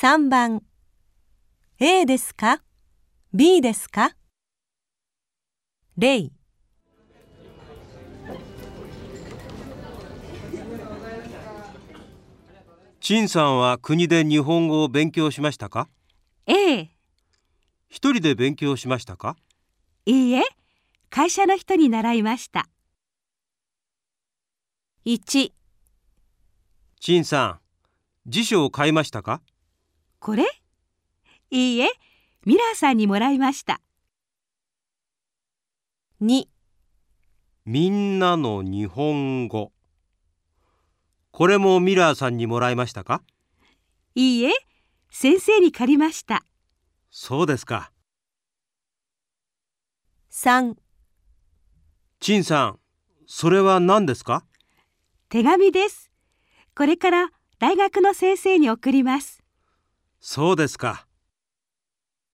3番 A ですか ?B ですか？例陳さんは国で日本語を勉強しましたか？A 一人で勉強しましたか？いいえ。会社の人に習いました。1陳さん辞書を買いましたか？これ？いいえミラーさんにもらいました。2みんなの日本語。これもミラーさんにもらいましたか？いいえ先生に借りました。そうですか。3陳さんそれは何ですか？手紙です。これから大学の先生に送りますそうですか。